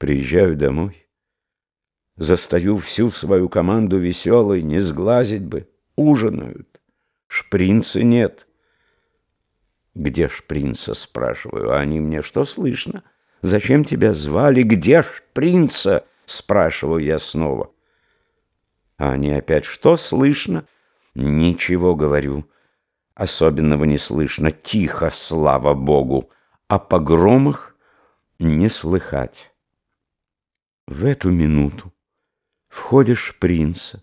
Приезжаю домой. Застаю всю свою команду веселой, не сглазить бы. Ужинают. Шпринца нет. Где шпринца, спрашиваю. А они мне, что слышно? Зачем тебя звали? Где шпринца? Спрашиваю я снова. А они опять, что слышно? Ничего, говорю. Особенного не слышно. Тихо, слава Богу. О погромах не слыхать. В эту минуту входишь принца.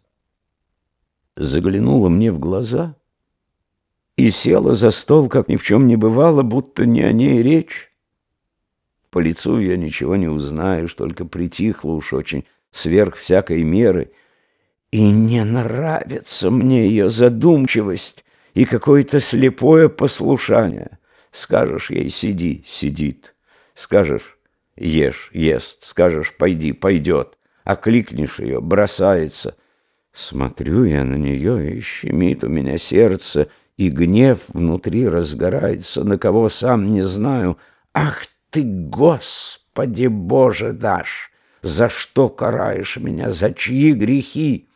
Заглянула мне в глаза и села за стол, как ни в чем не бывало, будто не о ней речь. По лицу я ничего не узнаешь, только притихла уж очень сверх всякой меры. И не нравится мне ее задумчивость и какое-то слепое послушание. Скажешь ей «сиди» — сидит. Скажешь «ешь» — ест. Скажешь «пойди» — пойдет. Окликнешь ее — бросается. Смотрю я на нее, и щемит у меня сердце, и гнев внутри разгорается, на кого сам не знаю. Ах ты, Господи Боже, дашь! За что караешь меня? За чьи грехи?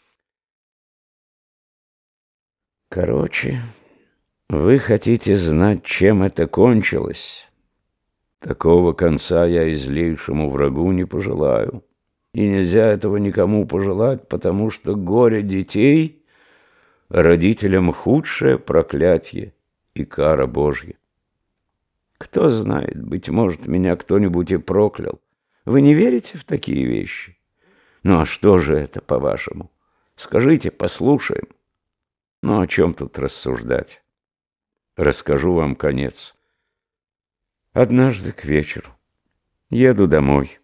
Короче... Вы хотите знать, чем это кончилось? Такого конца я и злейшему врагу не пожелаю. И нельзя этого никому пожелать, потому что горе детей родителям худшее проклятие и кара Божья. Кто знает, быть может, меня кто-нибудь и проклял. Вы не верите в такие вещи? Ну а что же это, по-вашему? Скажите, послушаем. Ну о чем тут рассуждать? расскажу вам конец. Однажды к вечеру еду домой.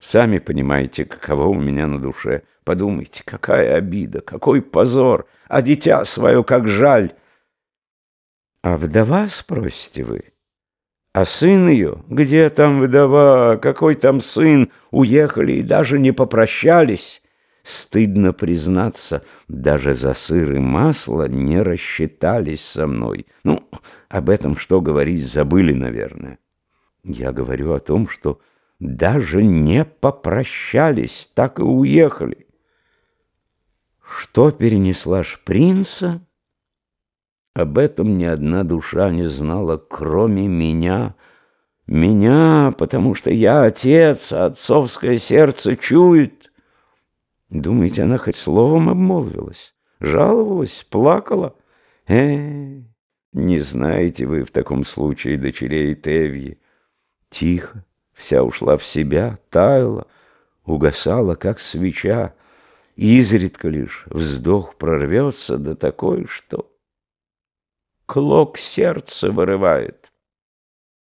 Сами понимаете, каково у меня на душе. Подумайте, какая обида, какой позор, а дитя свое как жаль. А вдова, спросите вы, а сын ее, где там вдова, какой там сын, уехали и даже не попрощались. Стыдно признаться, даже за сыр и масло не рассчитались со мной. Ну, об этом что говорить, забыли, наверное. Я говорю о том, что даже не попрощались, так и уехали. Что перенесла шпринца? Об этом ни одна душа не знала, кроме меня. Меня, потому что я отец, отцовское сердце чует. Думаете, она хоть словом обмолвилась? Жаловалась, плакала? Э, не знаете вы в таком случае дочерей Тевьи. Тихо, вся ушла в себя, таяла, угасала, как свеча. Изредка лишь вздох прорвется, да такой, что клок сердца вырывает.